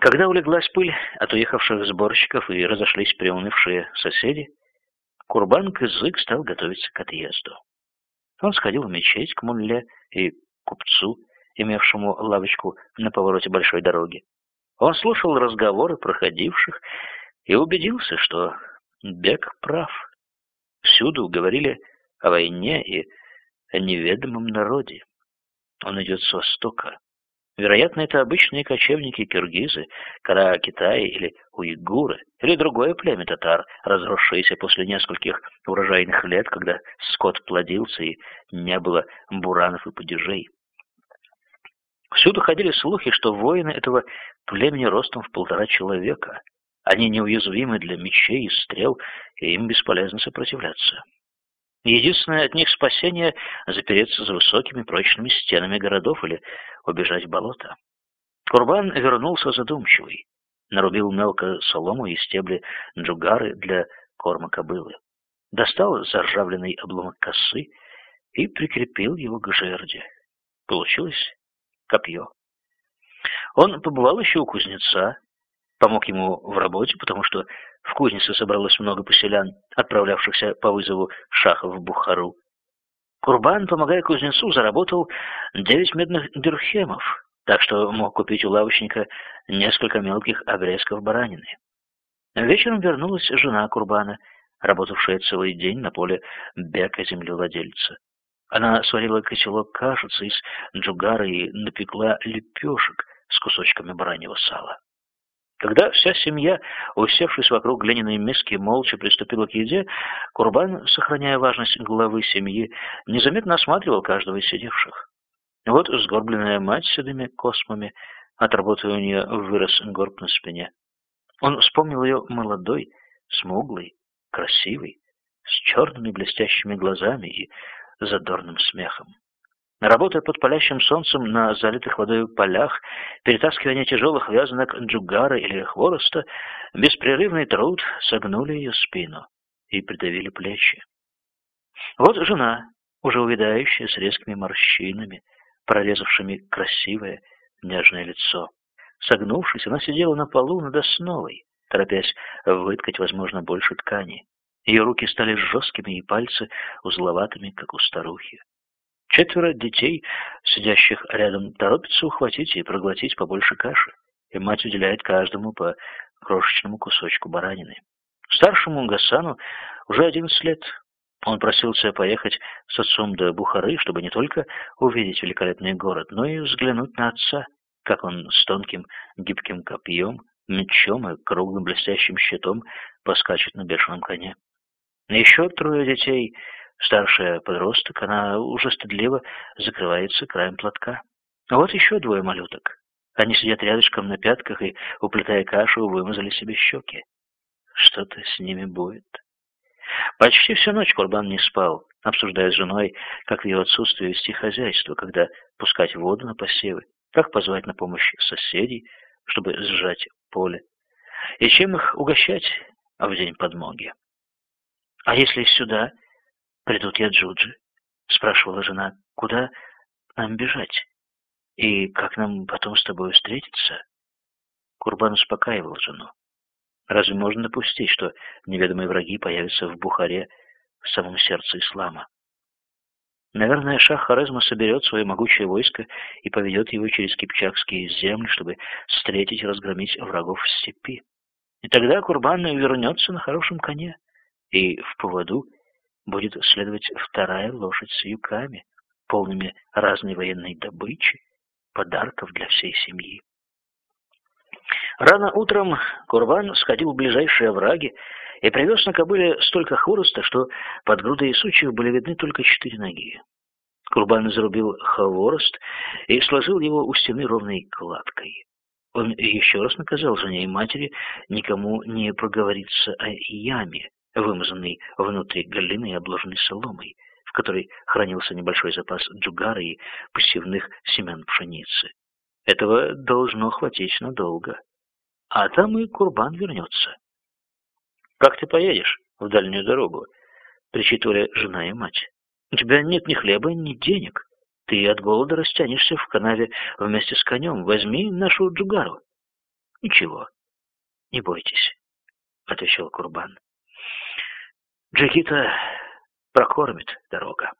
Когда улеглась пыль от уехавших сборщиков и разошлись приунывшие соседи, Курбан Кызык стал готовиться к отъезду. Он сходил в мечеть к мулле и купцу, имевшему лавочку на повороте большой дороги. Он слушал разговоры проходивших и убедился, что Бек прав. Всюду говорили о войне и о неведомом народе. Он идет с востока. Вероятно, это обычные кочевники-киргизы, кора Китая или уйгуры, или другое племя татар, разросшееся после нескольких урожайных лет, когда скот плодился и не было буранов и падежей. Всюду ходили слухи, что воины этого племени ростом в полтора человека. Они неуязвимы для мечей и стрел, и им бесполезно сопротивляться. Единственное от них спасение — запереться за высокими прочными стенами городов или убежать в болото. Курбан вернулся задумчивый. Нарубил мелко солому и стебли джугары для корма кобылы. Достал заржавленный обломок косы и прикрепил его к жерде. Получилось копье. Он побывал еще у кузнеца, помог ему в работе, потому что в кузнице собралось много поселян, отправлявшихся по вызову шаха в Бухару. Курбан, помогая кузнецу, заработал девять медных дирхемов, так что мог купить у лавочника несколько мелких обрезков баранины. Вечером вернулась жена Курбана, работавшая целый день на поле бека землевладельца. Она сварила котелок кашицы из джугара и напекла лепешек с кусочками бараньего сала. Когда вся семья, усевшись вокруг глиняной миски, молча приступила к еде, Курбан, сохраняя важность главы семьи, незаметно осматривал каждого из сидевших. Вот сгорбленная мать с седыми космами, от работы у нее вырос горб на спине. Он вспомнил ее молодой, смуглый, красивый, с черными блестящими глазами и задорным смехом. Работая под палящим солнцем на залитых водой полях, перетаскивание тяжелых вязанок джугара или хвороста, беспрерывный труд согнули ее спину и придавили плечи. Вот жена, уже увядающая с резкими морщинами, прорезавшими красивое нежное лицо. Согнувшись, она сидела на полу над основой, торопясь выткать, возможно, больше ткани. Ее руки стали жесткими и пальцы узловатыми, как у старухи. Четверо детей, сидящих рядом, торопятся ухватить и проглотить побольше каши, и мать уделяет каждому по крошечному кусочку баранины. Старшему Гасану уже одиннадцать лет. Он просился поехать с отцом до Бухары, чтобы не только увидеть великолепный город, но и взглянуть на отца, как он с тонким гибким копьем, мечом и круглым блестящим щитом поскачет на бешеном коне. Еще трое детей Старшая подросток, она уже стыдливо закрывается краем платка. А вот еще двое малюток. Они сидят рядышком на пятках и, уплетая кашу, вымазали себе щеки. Что-то с ними будет. Почти всю ночь Курбан не спал, обсуждая с женой, как в ее отсутствие вести хозяйство, когда пускать воду на посевы, как позвать на помощь соседей, чтобы сжать поле, и чем их угощать в день подмоги. А если сюда придут Яджуджи?» — спрашивала жена. «Куда нам бежать? И как нам потом с тобой встретиться?» Курбан успокаивал жену. Разве можно допустить, что неведомые враги появятся в Бухаре, в самом сердце ислама? Наверное, шах Хорезма соберет свое могучее войско и поведет его через кипчакские земли, чтобы встретить и разгромить врагов в степи. И тогда Курбан вернется на хорошем коне и в поводу будет следовать вторая лошадь с юками, полными разной военной добычи, подарков для всей семьи. Рано утром Курбан сходил в ближайшие овраги и привез на кобыле столько хвороста, что под грудой сучьев были видны только четыре ноги. Курбан зарубил хворост и сложил его у стены ровной кладкой. Он еще раз наказал жене и матери никому не проговориться о яме, вымазанный внутри галины и обложенный соломой, в которой хранился небольшой запас джугара и посевных семян пшеницы. Этого должно хватить надолго. А там и Курбан вернется. «Как ты поедешь в дальнюю дорогу?» — причитывали жена и мать. «У тебя нет ни хлеба, ни денег. Ты от голода растянешься в канаве вместе с конем. Возьми нашу джугару». Ничего, не бойтесь, отвечал Курбан. Джигита прокормит дорога.